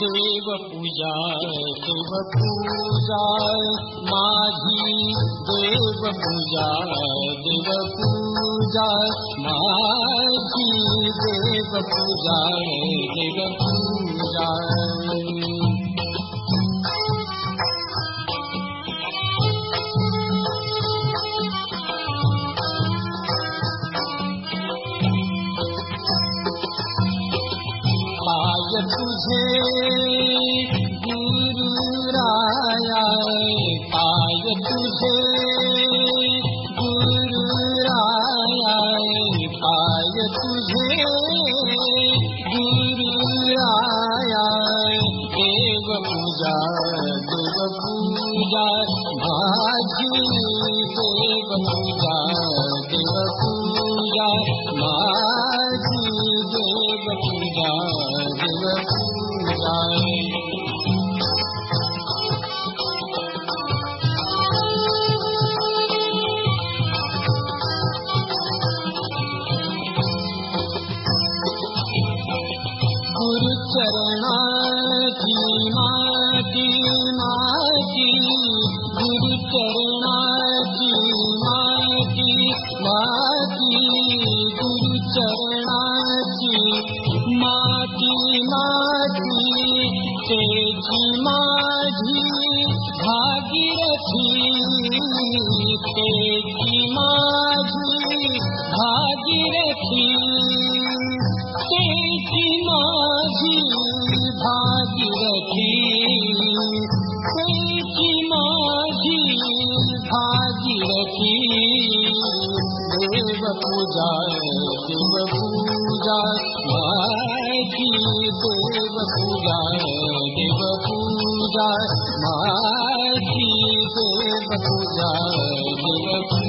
देव पूजा देव पूजा माझी देव पूजा देव पूजा माझी देव पूजा देव पूजा पूजा माझी देव पूजा माझी देव पूजा देव पूजा गुरु चरणाची माती माती गुरु चरणाची माती माती गुरु चरणाची माती माती तेजी माझी भागीरथी तेजी माझी भागीरथी पूजा देव पूजा देव पूजा पूजा देव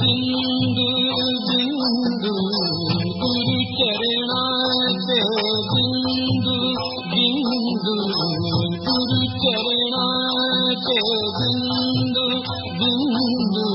बिंदू गुरु चरणाचे बिंदू बिंदू गुरु चरणाचे बिंदू बिंदू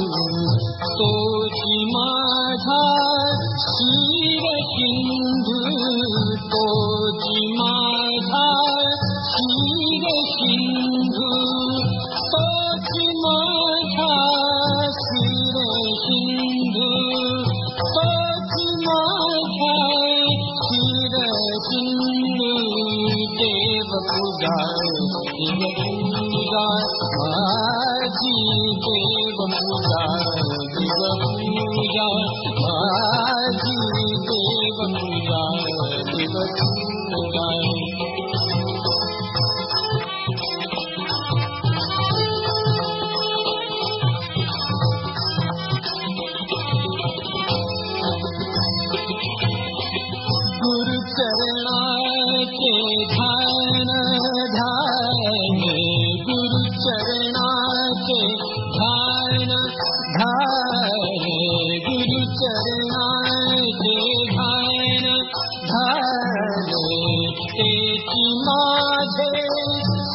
Thank you.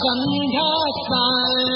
संध्या स्नान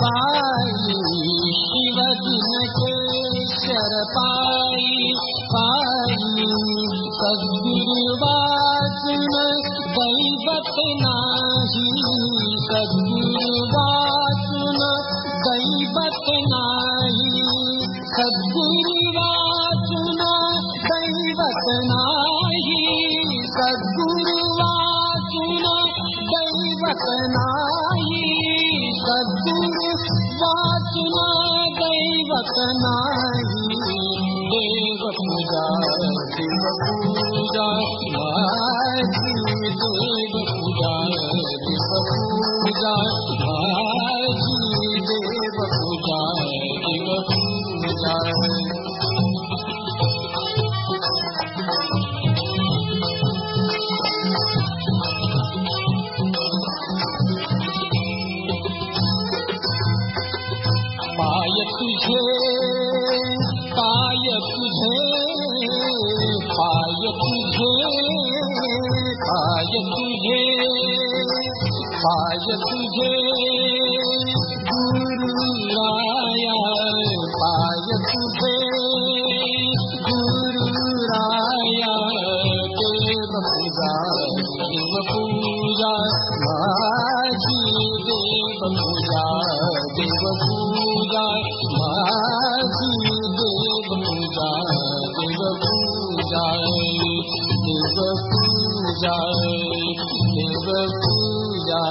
పాయి శివదినకే శరపాయి పాయి సద్గురువాచన దైవత నాహి సద్గురువాచన దైవత నాహి సద్గురువాచన దైవత నాహి సద్గురువాచన దైవత నాహి वासना दैवतनायि देव पूजा शिव पूजा देव पाय तुझे पाय तुझे गुरु राया पाय तुझे गुरु राया देव पूजा देव पूजा माझी देव पूजा देव पूजा माझी देव पूजा देव पूजा पूजा देव पूजा